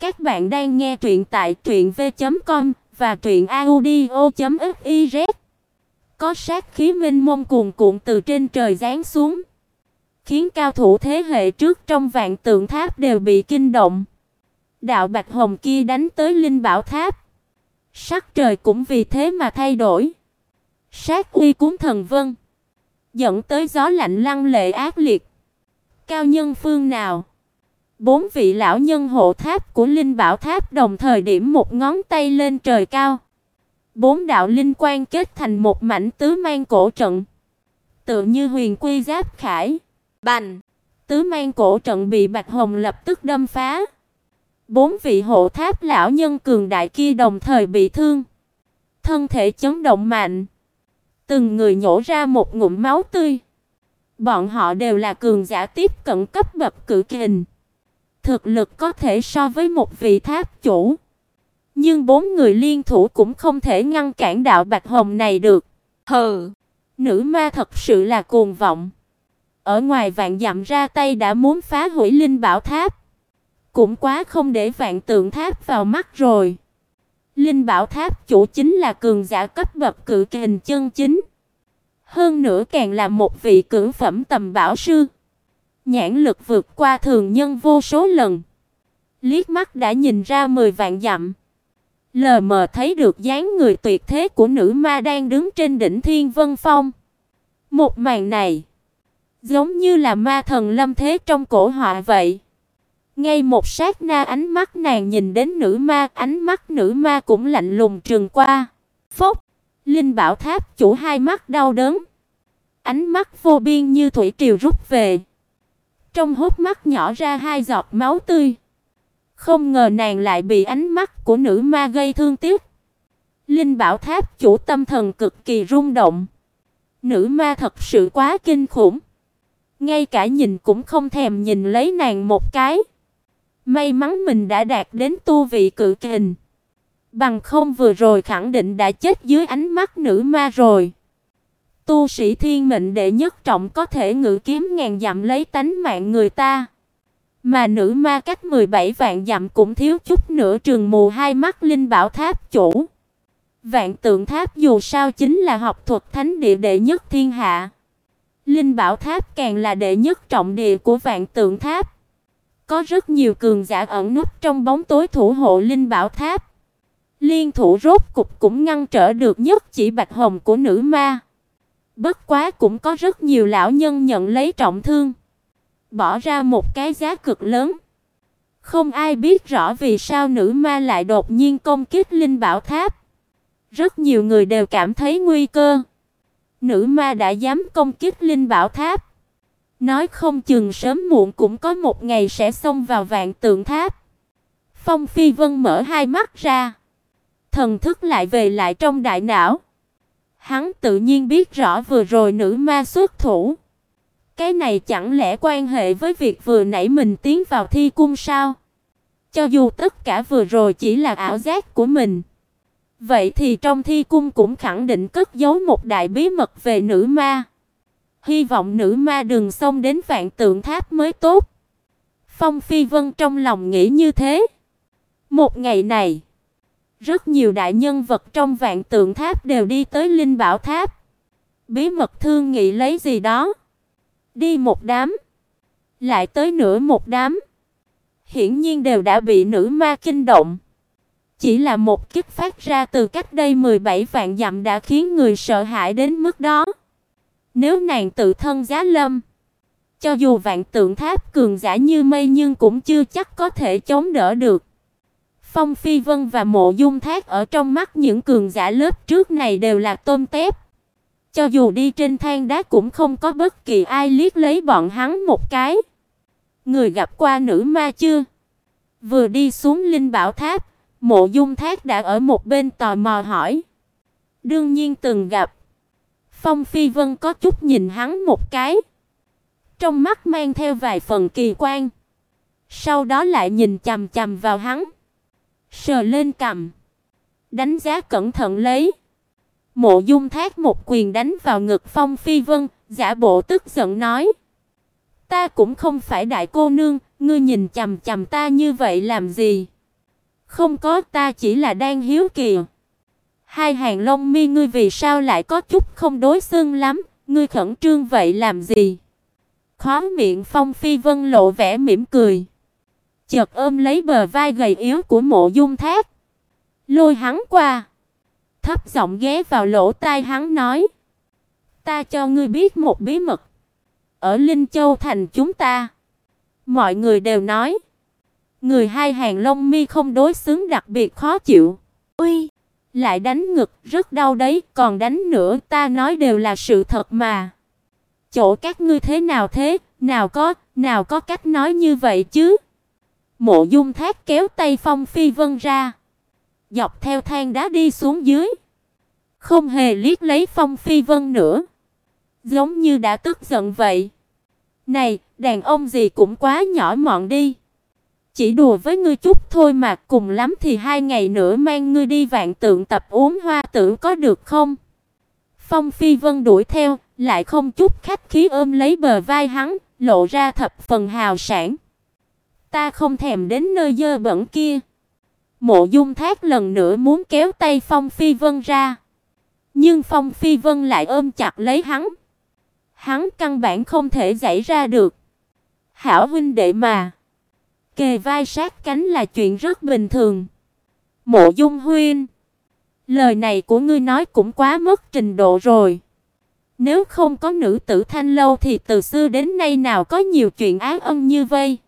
Các bạn đang nghe truyện tại truyệnv.com và truyệnaudio.fiz. Có sát khí minh mông cuồn cuộn từ trên trời giáng xuống, khiến cao thủ thế hệ trước trong vạn tượng tháp đều bị kinh động. Đạo bạch hồng kia đánh tới linh bảo tháp, sắc trời cũng vì thế mà thay đổi. Sát uy cuốn thần vân, dẫn tới gió lạnh lăng lệ ác liệt. Cao nhân phương nào? Bốn vị lão nhân hộ tháp của Linh Bảo Tháp đồng thời điểm một ngón tay lên trời cao. Bốn đạo linh quang kết thành một mảnh tứ mang cổ trận, tựa như huyền quy giáp khải. Bành! Tứ mang cổ trận bị Bạch Hồng lập tức đâm phá. Bốn vị hộ tháp lão nhân cường đại kia đồng thời bị thương, thân thể chấn động mạnh, từng người nhổ ra một ngụm máu tươi. Bọn họ đều là cường giả tiếp cận cấp bậc cử kình thực lực có thể so với một vị tháp chủ. Nhưng bốn người liên thủ cũng không thể ngăn cản đạo Bạch Hồng này được. Hừ, nữ ma thật sự là cuồng vọng. Ở ngoài vạn dặm ra tay đã muốn phá hủy linh bảo tháp. Cũng quá không để vạn tượng tháp vào mắt rồi. Linh bảo tháp chủ chính là cường giả cấp bậc cự kình chân chính. Hơn nữa càng là một vị cử phẩm tầm bảo sư nhãn lực vượt qua thường nhân vô số lần. Liếc mắt đã nhìn ra mười vạn dặm. Lờ mờ thấy được dáng người tuyệt thế của nữ ma đang đứng trên đỉnh Thiên Vân Phong. Một màn này, giống như là ma thần lâm thế trong cổ họa vậy. Ngay một sát na ánh mắt nàng nhìn đến nữ ma, ánh mắt nữ ma cũng lạnh lùng trừng qua. Phốc, Linh Bảo Tháp chủ hai mắt đau đớn. Ánh mắt vô biên như thủy triều rút về. Trong hốc mắt nhỏ ra hai giọt máu tươi. Không ngờ nàng lại bị ánh mắt của nữ ma gây thương tiếc. Linh Bảo Tháp chủ tâm thần cực kỳ rung động. Nữ ma thật sự quá kinh khủng. Ngay cả nhìn cũng không thèm nhìn lấy nàng một cái. May mắn mình đã đạt đến tu vị cự kình. Bằng không vừa rồi khẳng định đã chết dưới ánh mắt nữ ma rồi. Tu sĩ thiên mệnh đệ nhất trọng có thể ngự kiếm ngàn dặm lấy tánh mạng người ta. Mà nữ ma cách 17 vạn dặm cũng thiếu chút nữa trường mù hai mắt linh bảo tháp chủ. Vạn tượng tháp dù sao chính là học thuật thánh địa đệ nhất thiên hạ. Linh bảo tháp càng là đệ nhất trọng địa của vạn tượng tháp. Có rất nhiều cường giả ẩn núp trong bóng tối thủ hộ linh bảo tháp. Liên thủ rốt cục cũng ngăn trở được nhất chỉ bạch hồng của nữ ma. Bất quá cũng có rất nhiều lão nhân nhận lấy trọng thương, bỏ ra một cái giá cực lớn. Không ai biết rõ vì sao nữ ma lại đột nhiên công kích linh bảo tháp. Rất nhiều người đều cảm thấy nguy cơ. Nữ ma đã dám công kích linh bảo tháp. Nói không chừng sớm muộn cũng có một ngày sẽ xông vào vạn tượng tháp. Phong Phi Vân mở hai mắt ra, thần thức lại về lại trong đại não. Hắn tự nhiên biết rõ vừa rồi nữ ma xuất thủ. Cái này chẳng lẽ quan hệ với việc vừa nãy mình tiến vào thi cung sao? Cho dù tất cả vừa rồi chỉ là ảo giác của mình, vậy thì trong thi cung cũng khẳng định cất giấu một đại bí mật về nữ ma. Hy vọng nữ ma đừng xông đến vạn tượng tháp mới tốt. Phong Phi Vân trong lòng nghĩ như thế. Một ngày này, rất nhiều đại nhân vật trong vạn tượng tháp đều đi tới Linh Bảo Tháp. Bí mật thương nghị lấy gì đó. Đi một đám, lại tới nửa một đám. Hiển nhiên đều đã bị nữ ma kinh động. Chỉ là một kích phát ra từ cách đây 17 vạn dặm đã khiến người sợ hãi đến mức đó. Nếu nàng tự thân giá lâm, cho dù vạn tượng tháp cường giả như mây nhưng cũng chưa chắc có thể chống đỡ được. Phong Phi Vân và Mộ Dung Thác ở trong mắt những cường giả lớp trước này đều là tôm tép. Cho dù đi trên thang đá cũng không có bất kỳ ai liếc lấy bọn hắn một cái. Người gặp qua nữ ma chưa? Vừa đi xuống Linh Bảo Tháp, Mộ Dung Thác đã ở một bên tò mò hỏi. Đương nhiên từng gặp. Phong Phi Vân có chút nhìn hắn một cái, trong mắt mang theo vài phần kỳ quan. Sau đó lại nhìn chằm chằm vào hắn sờ lên cằm, đánh giá cẩn thận lấy. Mộ Dung Thác một quyền đánh vào ngực Phong Phi Vân, giả bộ tức giận nói: "Ta cũng không phải đại cô nương, ngươi nhìn chằm chằm ta như vậy làm gì? Không có, ta chỉ là đang hiếu kỳ. Hai hàng lông mi ngươi vì sao lại có chút không đối xương lắm, ngươi khẩn trương vậy làm gì? Khóe miệng Phong Phi Vân lộ vẻ mỉm cười, chợt ôm lấy bờ vai gầy yếu của Mộ Dung Thác, lôi hắn qua, thấp giọng ghé vào lỗ tai hắn nói: "Ta cho ngươi biết một bí mật. Ở Linh Châu thành chúng ta, mọi người đều nói, người hai hàng lông mi không đối xứng đặc biệt khó chịu. Uy, lại đánh ngực, rất đau đấy, còn đánh nữa, ta nói đều là sự thật mà." Chỗ các ngươi thế nào thế, nào có, nào có cách nói như vậy chứ? Mộ Dung Thác kéo tay Phong Phi Vân ra, dọc theo thang đá đi xuống dưới, không hề liếc lấy Phong Phi Vân nữa, giống như đã tức giận vậy. Này, đàn ông gì cũng quá nhỏ mọn đi. Chỉ đùa với ngươi chút thôi mà, cùng lắm thì hai ngày nữa mang ngươi đi vạn tượng tập uống hoa tử có được không? Phong Phi Vân đuổi theo, lại không chút khách khí ôm lấy bờ vai hắn, lộ ra thập phần hào sảng. Ta không thèm đến nơi dơ bẩn kia. Mộ Dung Thác lần nữa muốn kéo tay Phong Phi Vân ra, nhưng Phong Phi Vân lại ôm chặt lấy hắn. Hắn căn bản không thể giãy ra được. Hảo huynh đệ mà, kề vai sát cánh là chuyện rất bình thường. Mộ Dung huynh, lời này của ngươi nói cũng quá mất trình độ rồi. Nếu không có nữ tử thanh lâu thì từ xưa đến nay nào có nhiều chuyện ác ân như vây.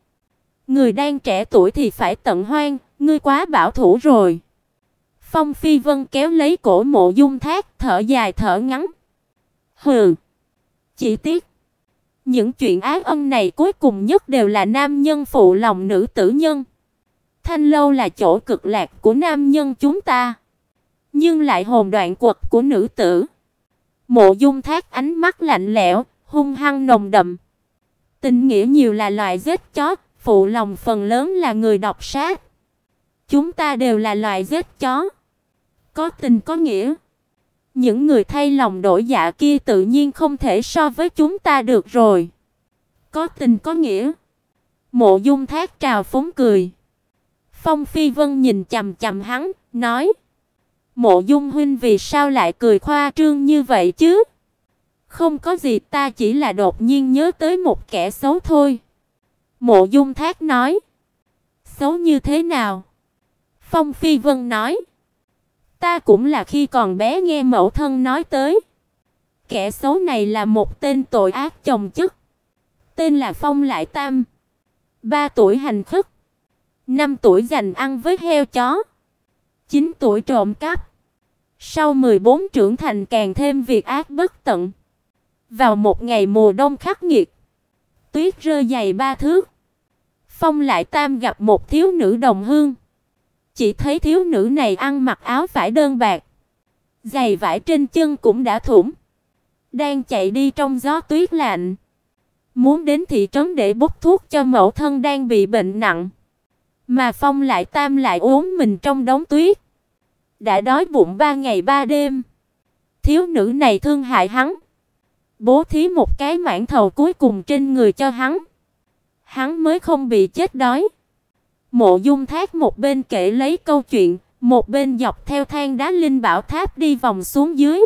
Người đang trẻ tuổi thì phải tận hoan, ngươi quá bảo thủ rồi. Phong Phi Vân kéo lấy cổ Mộ Dung Thác, thở dài thở ngắn. Hừ. Chỉ tiếc, những chuyện ác ân này cuối cùng nhất đều là nam nhân phụ lòng nữ tử nhân. Thanh lâu là chỗ cực lạc của nam nhân chúng ta, nhưng lại hồn đoạn quật của nữ tử. Mộ Dung Thác ánh mắt lạnh lẽo, hung hăng nồng đậm. Tình nghĩa nhiều là loại giết chó, phụ lòng phần lớn là người độc sát. Chúng ta đều là loại giết chó. Có tình có nghĩa. Những người thay lòng đổi dạ kia tự nhiên không thể so với chúng ta được rồi. Có tình có nghĩa. Mộ Dung Thác trào phúng cười. Phong Phi Vân nhìn chằm chằm hắn, nói: Mộ Dung huynh vì sao lại cười khoa trương như vậy chứ? Không có gì, ta chỉ là đột nhiên nhớ tới một kẻ xấu thôi. Mộ Dung Thác nói. Xấu như thế nào? Phong Phi Vân nói. Ta cũng là khi còn bé nghe mẫu thân nói tới. Kẻ xấu này là một tên tội ác chồng chất. Tên là Phong Lại Tam. ba tuổi hành khất. năm tuổi dành ăn với heo chó. 9 tuổi trộm cắp. Sau 14 trưởng thành càng thêm việc ác bất tận. Vào một ngày mùa đông khắc nghiệt, tuyết rơi dày ba thước. Phong lại tam gặp một thiếu nữ đồng hương. Chỉ thấy thiếu nữ này ăn mặc áo vải đơn bạc, giày vải trên chân cũng đã thủng, đang chạy đi trong gió tuyết lạnh, muốn đến thị trấn để bốc thuốc cho mẫu thân đang bị bệnh nặng. Mà Phong lại tam lại uống mình trong đống tuyết đã đói bụng ba ngày ba đêm. Thiếu nữ này thương hại hắn, bố thí một cái mãn thầu cuối cùng trên người cho hắn. Hắn mới không bị chết đói. Mộ Dung Thác một bên kể lấy câu chuyện, một bên dọc theo thang đá linh bảo tháp đi vòng xuống dưới.